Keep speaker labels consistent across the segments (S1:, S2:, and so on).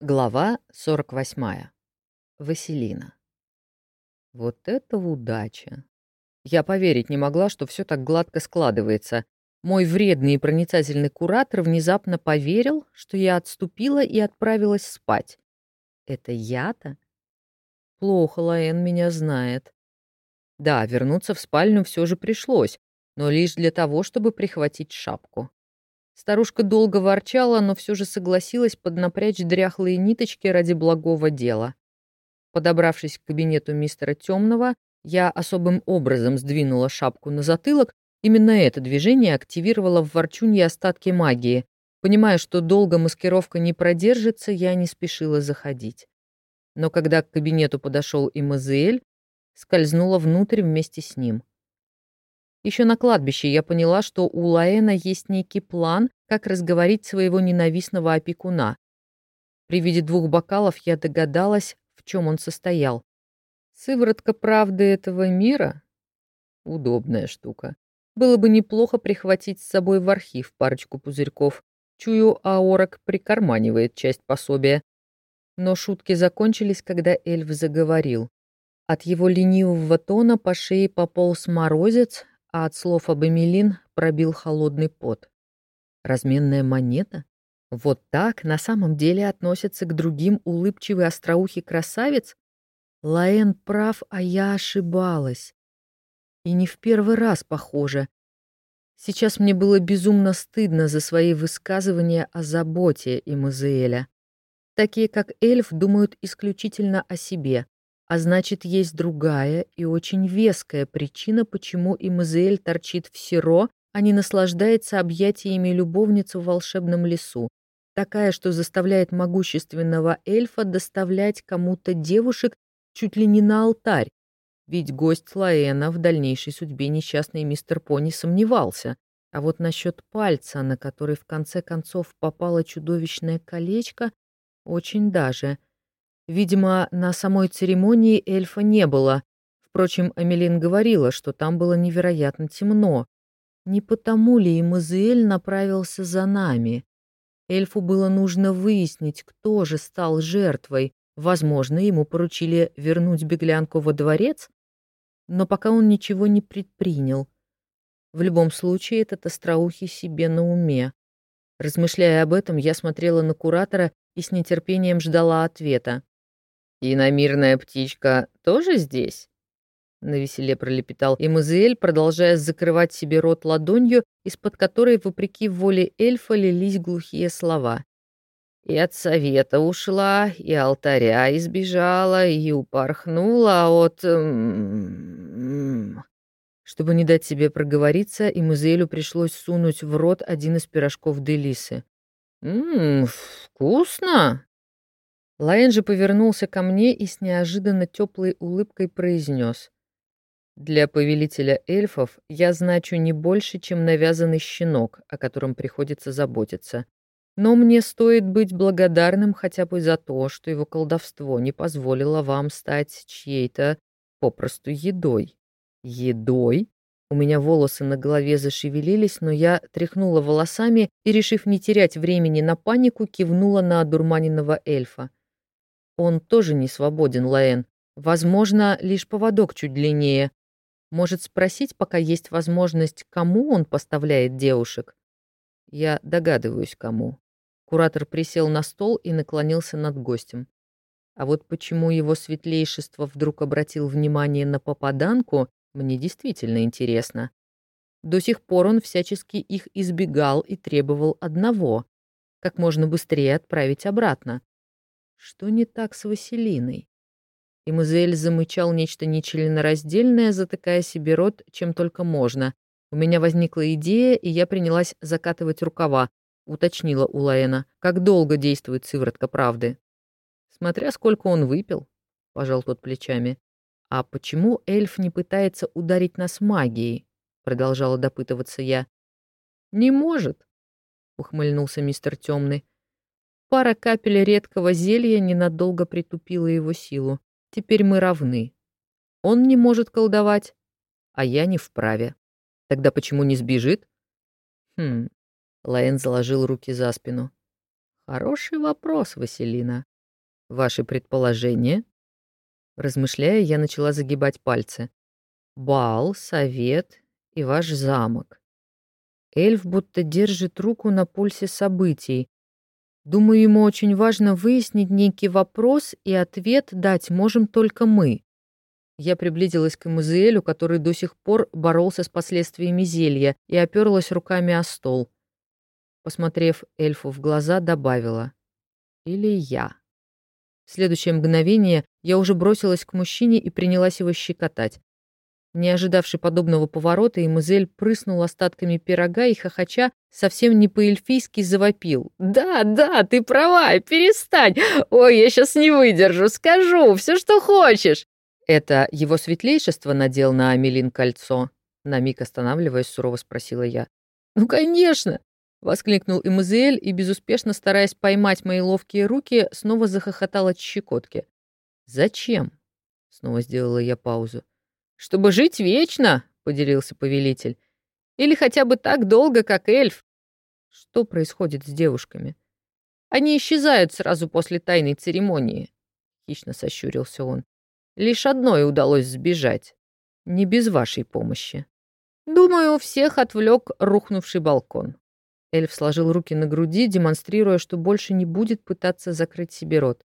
S1: Глава 48. Василина. Вот это удача. Я поверить не могла, что все так гладко складывается. Мой вредный и проницательный куратор внезапно поверил, что я отступила и отправилась спать. Это я-то? Плохо Лаэн меня знает. Да, вернуться в спальню все же пришлось, но лишь для того, чтобы прихватить шапку. Старушка долго ворчала, но все же согласилась поднапрячь дряхлые ниточки ради благого дела. Подобравшись к кабинету мистера Темного, я особым образом сдвинула шапку на затылок. Именно это движение активировало в ворчунье остатки магии. Понимая, что долго маскировка не продержится, я не спешила заходить. Но когда к кабинету подошел и Мазиэль, скользнула внутрь вместе с ним. Еще на кладбище я поняла, что у Лаэна есть некий план, как разговорить своего ненавистного опекуна. При виде двух бокалов я догадалась, в чем он состоял. Сыворотка правды этого мира? Удобная штука. Было бы неплохо прихватить с собой в архив парочку пузырьков. Чую, аорок прикарманивает часть пособия. Но шутки закончились, когда эльф заговорил. От его ленивого тона по шее пополз морозец, а от слов об Эмилин пробил холодный пот. Разменная монета? Вот так на самом деле относятся к другим улыбчивый остроухий красавец? Лаэн прав, а я ошибалась. И не в первый раз, похоже. Сейчас мне было безумно стыдно за свои высказывания о заботе Имазеэля. Такие, как эльф, думают исключительно о себе, а значит, есть другая и очень веская причина, почему Имазеэль торчит в Сиро, а не наслаждается объятиями любовницы в волшебном лесу. Такая, что заставляет могущественного эльфа доставлять кому-то девушек чуть ли не на алтарь. Ведь гость Лаэна в дальнейшей судьбе несчастный мистер Пони сомневался. А вот насчет пальца, на который в конце концов попало чудовищное колечко, очень даже — Видимо, на самой церемонии эльфа не было. Впрочем, Амелин говорила, что там было невероятно темно. Не потому ли и Мазуэль направился за нами? Эльфу было нужно выяснить, кто же стал жертвой. Возможно, ему поручили вернуть беглянку во дворец, но пока он ничего не предпринял. В любом случае, этот остроухий себе на уме. Размышляя об этом, я смотрела на куратора и с нетерпением ждала ответа. «И намирная птичка тоже здесь?» На веселе пролепетал Эмазиэль, продолжая закрывать себе рот ладонью, из-под которой, вопреки воле эльфа, лились глухие слова. «И от совета ушла, и алтаря избежала, и упорхнула от...» Чтобы не дать себе проговориться, Эмазиэлю пришлось сунуть в рот один из пирожков Делисы. «Ммм, вкусно!» Лаэн повернулся ко мне и с неожиданно теплой улыбкой произнес. «Для повелителя эльфов я значу не больше, чем навязанный щенок, о котором приходится заботиться. Но мне стоит быть благодарным хотя бы за то, что его колдовство не позволило вам стать чьей-то попросту едой». «Едой?» У меня волосы на голове зашевелились, но я тряхнула волосами и, решив не терять времени на панику, кивнула на одурманенного эльфа. Он тоже не свободен, Лаэн. Возможно, лишь поводок чуть длиннее. Может спросить, пока есть возможность, кому он поставляет девушек? Я догадываюсь, кому. Куратор присел на стол и наклонился над гостем. А вот почему его светлейшество вдруг обратил внимание на попаданку, мне действительно интересно. До сих пор он всячески их избегал и требовал одного — как можно быстрее отправить обратно. Что не так с Василиной? И Мазель замычал нечто нечленораздельное, затыкая себе рот, чем только можно. У меня возникла идея, и я принялась закатывать рукава, уточнила у Лаэна, как долго действует сыворотка правды. Смотря сколько он выпил, пожал тот плечами. А почему эльф не пытается ударить нас магией? Продолжала допытываться я. Не может, ухмыльнулся мистер Темный. Пара капель редкого зелья ненадолго притупила его силу. Теперь мы равны. Он не может колдовать, а я не вправе. Тогда почему не сбежит? Хм. Лаэн заложил руки за спину. Хороший вопрос, Василина. Ваши предположения? Размышляя, я начала загибать пальцы. Бал, совет и ваш замок. Эльф будто держит руку на пульсе событий. Думаю, ему очень важно выяснить некий вопрос, и ответ дать можем только мы. Я приблизилась к Эмузиэлю, который до сих пор боролся с последствиями зелья, и оперлась руками о стол. Посмотрев эльфу в глаза, добавила. «Или я». В следующее мгновение я уже бросилась к мужчине и принялась его щекотать. Не ожидавший подобного поворота, Эмузель прыснул остатками пирога и, хохоча, совсем не по-эльфийски завопил. «Да, да, ты права, перестань! Ой, я сейчас не выдержу, скажу, все, что хочешь!» «Это его светлейшество надел на Амелин кольцо?» На миг останавливаясь, сурово спросила я. «Ну, конечно!» — воскликнул Эмузель и, безуспешно стараясь поймать мои ловкие руки, снова захохотал от щекотки. «Зачем?» — снова сделала я паузу. «Чтобы жить вечно», — поделился повелитель. «Или хотя бы так долго, как эльф». Что происходит с девушками? Они исчезают сразу после тайной церемонии. Хищно сощурился он. Лишь одной удалось сбежать. Не без вашей помощи. Думаю, всех отвлек рухнувший балкон. Эльф сложил руки на груди, демонстрируя, что больше не будет пытаться закрыть себе рот.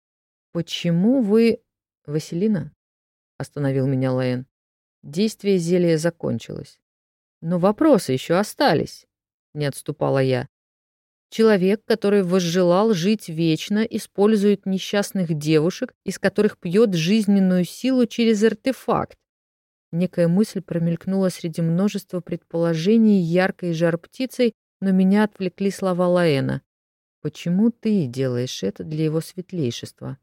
S1: «Почему вы...» «Василина?» — остановил меня Лаэн. Действие зелья закончилось. Но вопросы еще остались, не отступала я. Человек, который возжелал жить вечно, использует несчастных девушек, из которых пьет жизненную силу через артефакт. Некая мысль промелькнула среди множества предположений яркой жар-птицей, но меня отвлекли слова Лаэна. «Почему ты делаешь это для его светлейшества?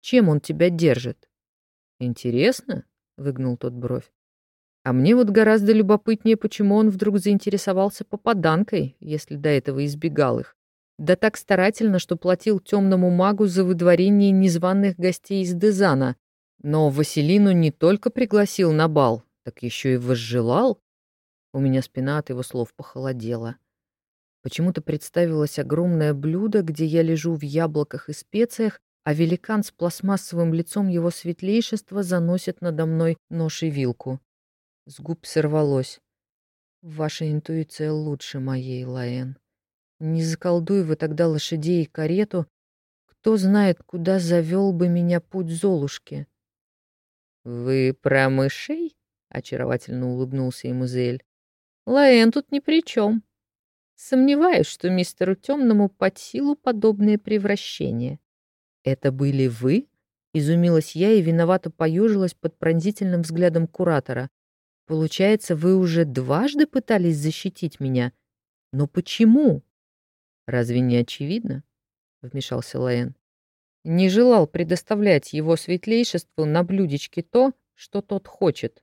S1: Чем он тебя держит?» «Интересно?» Выгнул тот бровь. А мне вот гораздо любопытнее, почему он вдруг заинтересовался попаданкой, если до этого избегал их. Да так старательно, что платил темному магу за выдворение незваных гостей из Дезана. Но Василину не только пригласил на бал, так еще и возжелал. У меня спина от его слов похолодела. Почему-то представилось огромное блюдо, где я лежу в яблоках и специях, а великан с пластмассовым лицом его светлейшества заносит надо мной нож и вилку. С губ сорвалось. Ваша интуиция лучше моей, Лаэн. Не заколдуй вы тогда лошадей и карету, кто знает, куда завел бы меня путь Золушки. Вы про мышей? очаровательно улыбнулся ему Зель. Лаэн тут ни при чем. Сомневаюсь, что мистеру Темному под силу подобное превращение. «Это были вы?» — изумилась я и виновато поюжилась под пронзительным взглядом куратора. «Получается, вы уже дважды пытались защитить меня? Но почему?» «Разве не очевидно?» — вмешался Лаэн. «Не желал предоставлять его светлейшеству на блюдечке то, что тот хочет».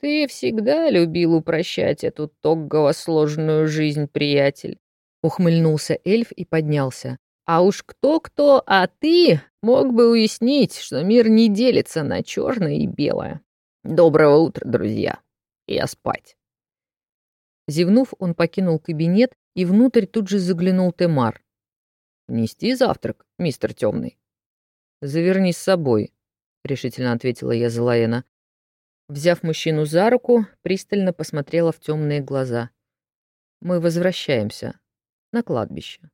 S1: «Ты всегда любил упрощать эту тоггово сложную жизнь, приятель», — ухмыльнулся эльф и поднялся. А уж кто-кто, а ты мог бы уяснить, что мир не делится на черное и белое. Доброго утра, друзья. Я спать. Зевнув, он покинул кабинет, и внутрь тут же заглянул Темар. «Нести завтрак, мистер Темный?» «Заверни с собой», — решительно ответила я Злаена. Взяв мужчину за руку, пристально посмотрела в темные глаза. «Мы возвращаемся на кладбище».